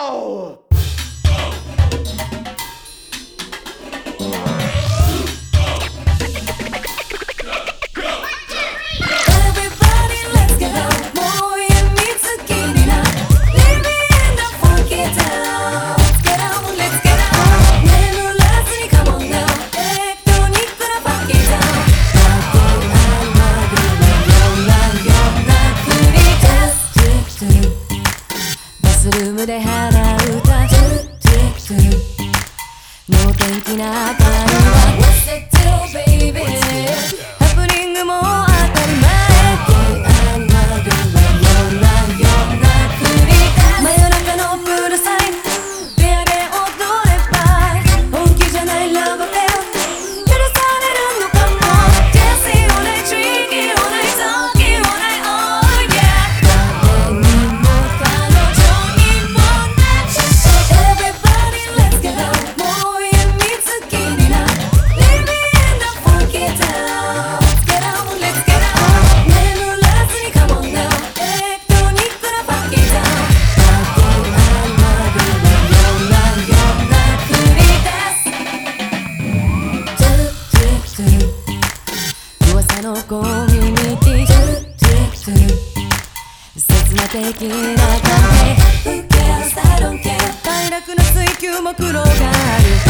Tchau! 元気な赤いコミュニティ刹那的な感じ Who cares I don't care 快楽の追求も苦労がある。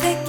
think